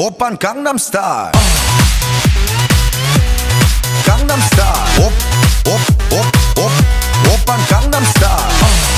오빤 강남 스타일 강남 스타일 옵옵옵옵 오빤 강남 스타일 강남스타일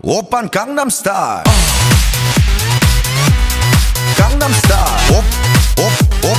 오빤 강남 스타일 강남 스타일 옵옵옵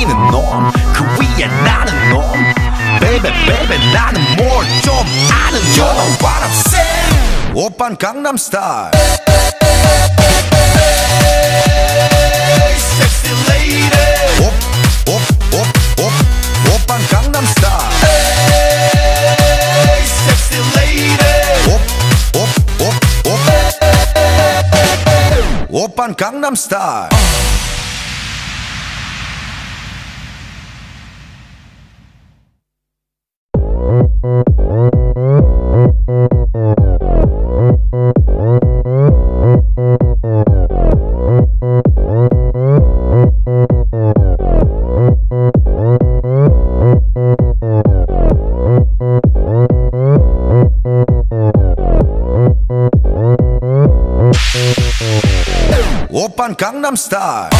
뛰는 놈그 위에 나는 놈. 베이베 나는 뭘 좀 아는 놈. You know what I'm saying 오빤 강남스타일. 오빤 강남스타일 오빤 강남스타일